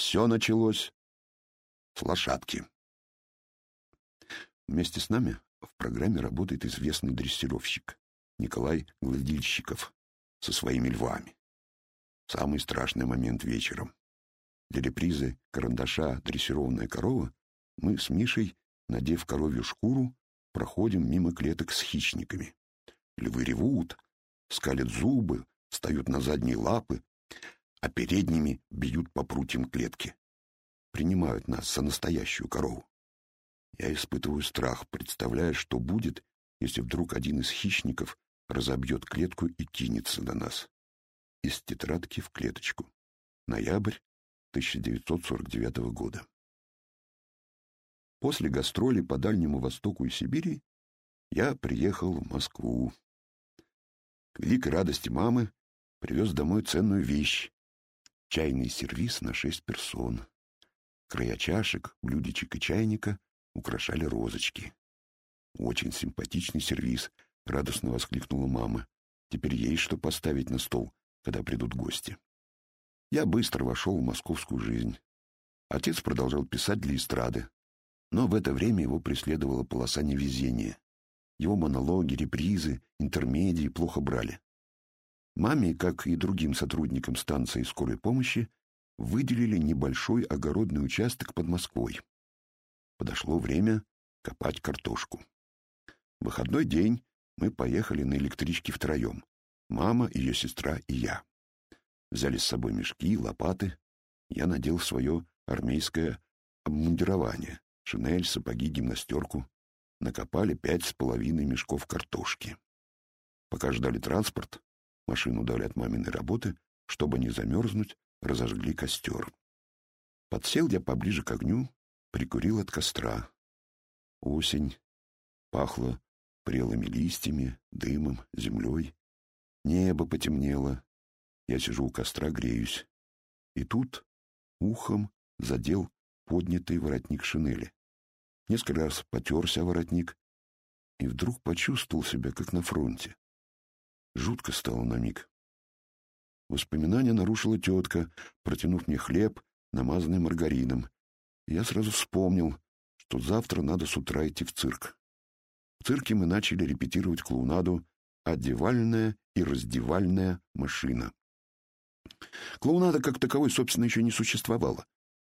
Все началось с лошадки. Вместе с нами в программе работает известный дрессировщик Николай Гладильщиков со своими львами. Самый страшный момент вечером. Для репризы карандаша «Дрессированная корова» мы с Мишей, надев коровью шкуру, проходим мимо клеток с хищниками. Львы ревут, скалят зубы, встают на задние лапы, а передними бьют по прутьям клетки. Принимают нас за настоящую корову. Я испытываю страх, представляя, что будет, если вдруг один из хищников разобьет клетку и кинется на нас. Из тетрадки в клеточку. Ноябрь 1949 года. После гастролей по Дальнему Востоку и Сибири я приехал в Москву. К великой радости мамы привез домой ценную вещь — чайный сервиз на шесть персон. Края чашек, блюдечек и чайника украшали розочки. «Очень симпатичный сервиз», — радостно воскликнула мама. «Теперь есть что поставить на стол, когда придут гости». Я быстро вошел в московскую жизнь. Отец продолжал писать для эстрады, но в это время его преследовала полоса невезения. Его монологи, репризы, интермедии плохо брали. Маме, как и другим сотрудникам станции скорой помощи, выделили небольшой огородный участок под Москвой. Подошло время копать картошку. В выходной день мы поехали на электричке втроем. Мама, ее сестра и я. Взяли с собой мешки, лопаты. Я надел свое армейское обмундирование, шинель, сапоги, гимнастерку. Накопали пять с половиной мешков картошки. Пока ждали транспорт, машину дали от маминой работы, чтобы не замерзнуть, разожгли костер. Подсел я поближе к огню, прикурил от костра. Осень. Пахло прелыми листьями, дымом, землей. Небо потемнело. Я сижу у костра, греюсь. И тут ухом задел поднятый воротник шинели. Несколько раз потерся воротник и вдруг почувствовал себя, как на фронте. Жутко стало на миг. Воспоминание нарушила тетка, протянув мне хлеб, намазанный маргарином. я сразу вспомнил, что завтра надо с утра идти в цирк. В цирке мы начали репетировать клоунаду «Одевальная и раздевальная машина». Клоунада как таковой, собственно, еще не существовало.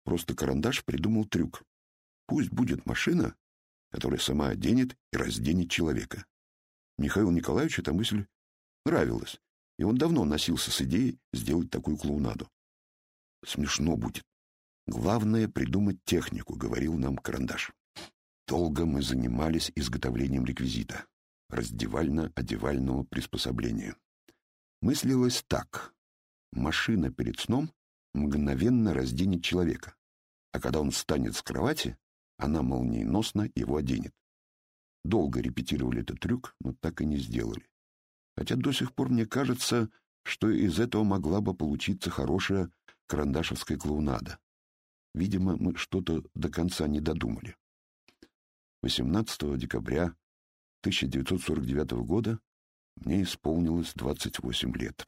Просто карандаш придумал трюк. Пусть будет машина, которая сама оденет и разденет человека. Михаилу Николаевичу эта мысль нравилась, и он давно носился с идеей сделать такую клоунаду. Смешно будет. Главное — придумать технику, — говорил нам карандаш. Долго мы занимались изготовлением реквизита, раздевально-одевального приспособления. Мыслилось так. Машина перед сном мгновенно разденет человека, а когда он встанет с кровати, она молниеносно его оденет. Долго репетировали этот трюк, но так и не сделали хотя до сих пор мне кажется, что из этого могла бы получиться хорошая карандашевская клоунада. Видимо, мы что-то до конца не додумали. 18 декабря 1949 года мне исполнилось 28 лет.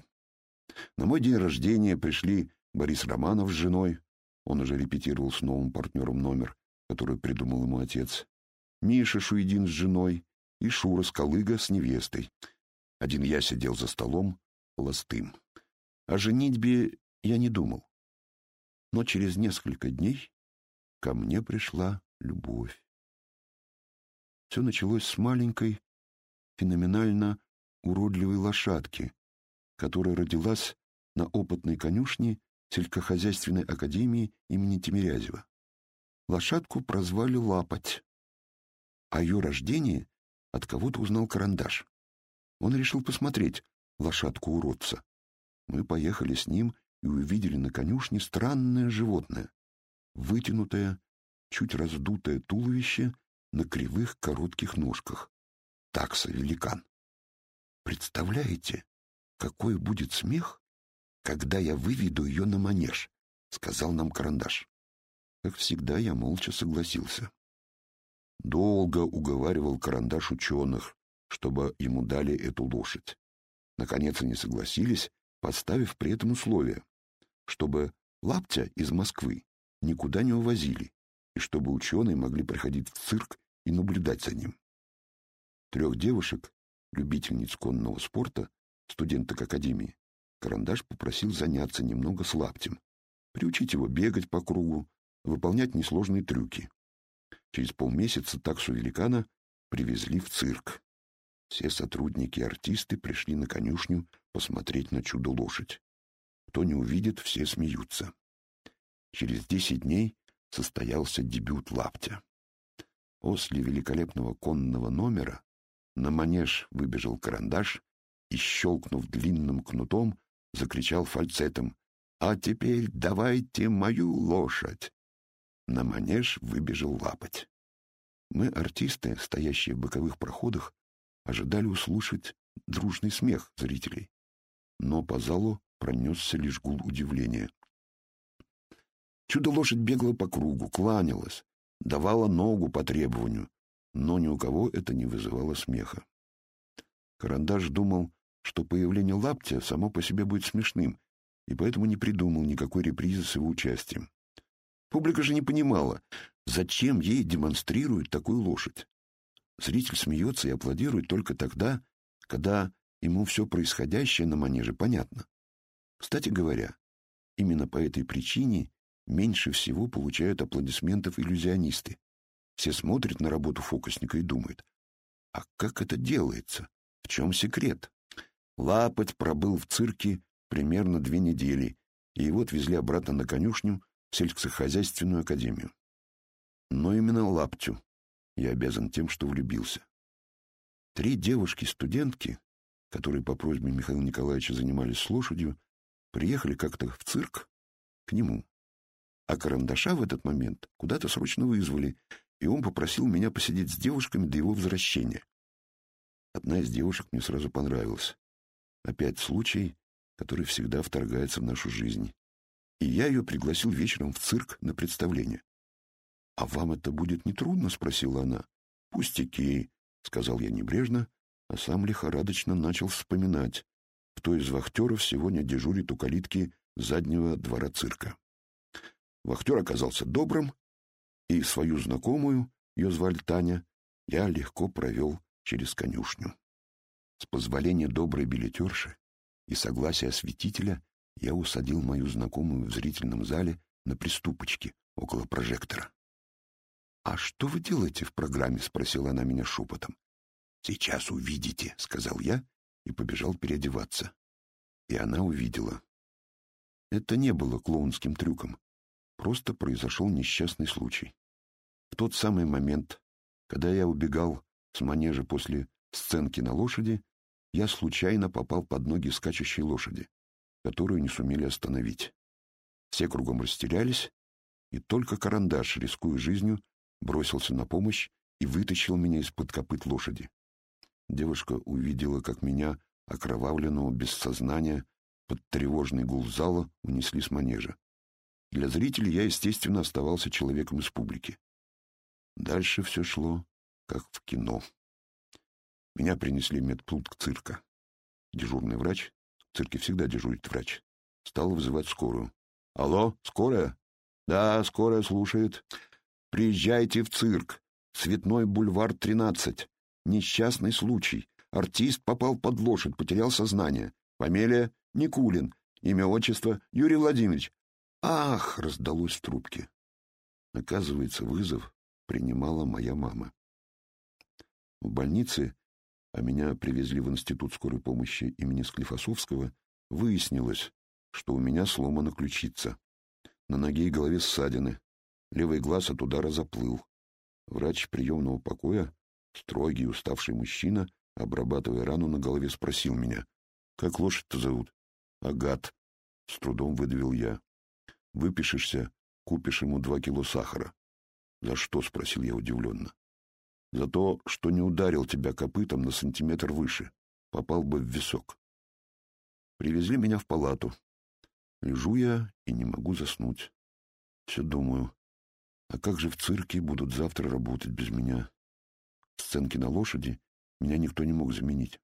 На мой день рождения пришли Борис Романов с женой, он уже репетировал с новым партнером номер, который придумал ему отец, Миша Шуидин с женой и Шура Скалыга с невестой — один я сидел за столом, холостым. О женитьбе я не думал. Но через несколько дней ко мне пришла любовь. Все началось с маленькой, феноменально уродливой лошадки, которая родилась на опытной конюшне сельскохозяйственной академии имени Тимирязева. Лошадку прозвали Лапоть. О ее рождении от кого-то узнал карандаш. Он решил посмотреть лошадку-уродца. Мы поехали с ним и увидели на конюшне странное животное. Вытянутое, чуть раздутое туловище на кривых коротких ножках. Такса-великан. Представляете, какой будет смех, когда я выведу ее на манеж, — сказал нам карандаш. Как всегда, я молча согласился. Долго уговаривал карандаш ученых, чтобы ему дали эту лошадь. Наконец они согласились, поставив при этом условие, чтобы Лаптя из Москвы никуда не увозили, и чтобы ученые могли приходить в цирк и наблюдать за ним. Трех девушек, любительниц конного спорта, студенток академии, Карандаш попросил заняться немного с лаптем, приучить его бегать по кругу, выполнять несложные трюки. Через полмесяца таксу великана привезли в цирк. Все сотрудники и артисты пришли на конюшню посмотреть на чудо-лошадь. Кто не увидит, все смеются. Через десять дней состоялся дебют лаптя. После великолепного конного номера на манеж выбежал карандаш и, щелкнув длинным кнутом, закричал фальцетом. «А теперь давайте мою лошадь!» На манеж выбежал лапоть. Мы, артисты, стоящие в боковых проходах, ожидали услышать дружный смех зрителей. Но по залу пронесся лишь гул удивления. Чудо-лошадь бегала по кругу, кланялась, давала ногу по требованию, но ни у кого это не вызывало смеха. Карандаш думал, что появление лаптя само по себе будет смешным, и поэтому не придумал никакой репризы с его участием. Публика же не понимала, зачем ей демонстрируют такую лошадь. Зритель смеется и аплодирует только тогда, когда ему все происходящее на манеже понятно. Кстати говоря, именно по этой причине меньше всего получают аплодисментов иллюзионисты. Все смотрят на работу фокусника и думают, а как это делается? В чем секрет? Лапоть пробыл в цирке примерно две недели, и его отвезли обратно на конюшню в сельскохозяйственную академию. Но именно Лаптю я обязан тем, что влюбился. Три девушки-студентки, которые по просьбе Михаила Николаевича занимались с лошадью, приехали как-то в цирк к нему. А карандаша в этот момент куда-то срочно вызвали, и он попросил меня посидеть с девушками до его возвращения. Одна из девушек мне сразу понравилась. Опять случай, который всегда вторгается в нашу жизнь. И я ее пригласил вечером в цирк на представление. «А вам это будет нетрудно?» — спросила она. «Пустяки», — сказал я небрежно, а сам лихорадочно начал вспоминать, кто из вахтеров сегодня дежурит у калитки заднего двора цирка. Вахтер оказался добрым, и свою знакомую, ее звали Таня, я легко провел через конюшню. С позволения доброй билетерши и согласия осветителя я усадил мою знакомую в зрительном зале на приступочке около прожектора. «А что вы делаете в программе?» — спросила она меня шепотом. «Сейчас увидите», — сказал я и побежал переодеваться. И она увидела. Это не было клоунским трюком. Просто произошел несчастный случай. В тот самый момент, когда я убегал с манежа после сценки на лошади, я случайно попал под ноги скачущей лошади, которую не сумели остановить. Все кругом растерялись, и только карандаш, рискуя жизнью, бросился на помощь и вытащил меня из-под копыт лошади. Девушка увидела, как меня, окровавленного без сознания, под тревожный гул зала унесли с манежа. Для зрителей я, естественно, оставался человеком из публики. Дальше все шло, как в кино. Меня принесли медпункт цирка. Дежурный врач, в цирке всегда дежурит врач, стал вызывать скорую. «Алло, скорая?» «Да, скорая слушает. Приезжайте в цирк. Цветной бульвар, 13. Несчастный случай. Артист попал под лошадь, потерял сознание. Фамилия Никулин. Имя, отчество Юрий Владимирович. Ах, раздалось в трубке. Оказывается, вызов принимала моя мама. В больнице, а меня привезли в Институт скорой помощи имени Склифосовского, выяснилось, что у меня сломана ключица. На ноге и голове ссадины. Левый глаз от удара заплыл. Врач приемного покоя, строгий, уставший мужчина, обрабатывая рану на голове, спросил меня, «Как лошадь-то зовут?» «Агат», — с трудом выдавил я. «Выпишешься, купишь ему два кило сахара». «За что?» — спросил я удивленно. «За то, что не ударил тебя копытом на сантиметр выше. Попал бы в висок». Привезли меня в палату. Лежу я и не могу заснуть. Все думаю, а как же в цирке будут завтра работать без меня? Сценки на лошади меня никто не мог заменить.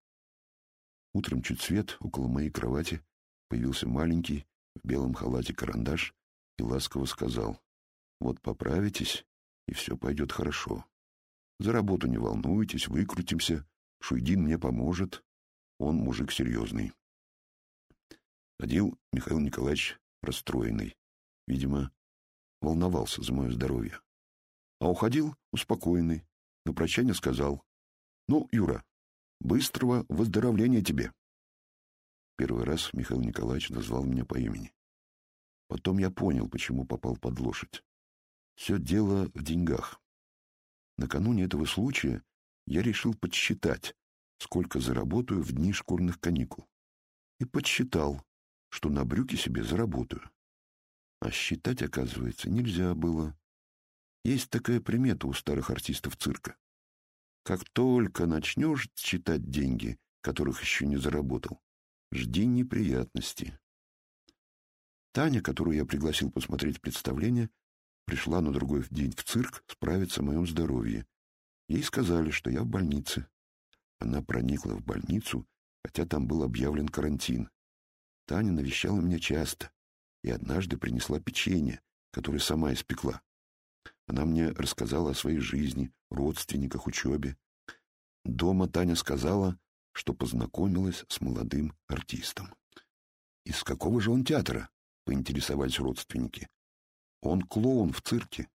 Утром чуть свет, около моей кровати, появился маленький, в белом халате карандаш и ласково сказал, «Вот поправитесь, и все пойдет хорошо. За работу не волнуйтесь, выкрутимся, Шуйдин мне поможет, он мужик серьезный». Ходил Михаил Николаевич расстроенный, видимо, волновался за мое здоровье. А уходил успокоенный, на прощание сказал, «Ну, Юра, быстрого выздоровления тебе». Первый раз Михаил Николаевич назвал меня по имени. Потом я понял, почему попал под лошадь. Все дело в деньгах. Накануне этого случая я решил подсчитать, сколько заработаю в дни школьных каникул. И подсчитал, что на брюки себе заработаю. А считать, оказывается, нельзя было. Есть такая примета у старых артистов цирка. Как только начнешь считать деньги, которых еще не заработал, жди неприятностей. Таня, которую я пригласил посмотреть представление, пришла на другой день в цирк справиться о моем здоровье. Ей сказали, что я в больнице. Она проникла в больницу, хотя там был объявлен карантин. Таня навещала меня часто и однажды принесла печенье, которое сама испекла. Она мне рассказала о своей жизни, родственниках, учебе. Дома Таня сказала, что познакомилась с молодым артистом. «Из какого же он театра?» — поинтересовались родственники. «Он клоун в цирке».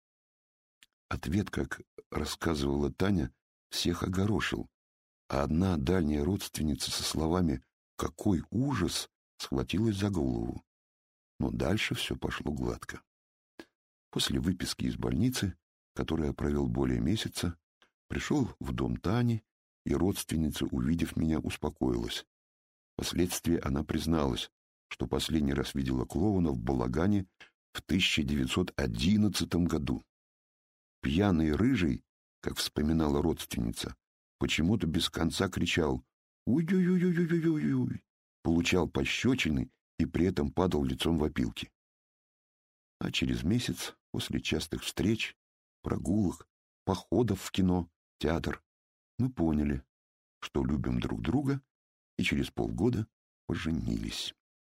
Ответ, как рассказывала Таня, всех огорошил, а одна дальняя родственница со словами «Какой ужас!» схватилась за голову. Но дальше все пошло гладко. После выписки из больницы, которую я провел более месяца, пришел в дом Тани, и родственница, увидев меня, успокоилась. Впоследствии она призналась, что последний раз видела клоуна в балагане в 1911 году. Пьяный рыжий, как вспоминала родственница, почему-то без конца кричал «Уй-уй-уй-уй-уй-уй-уй», получал пощечины и при этом падал лицом в опилки. А через месяц, после частых встреч, прогулок, походов в кино, театр, мы поняли, что любим друг друга, и через полгода поженились.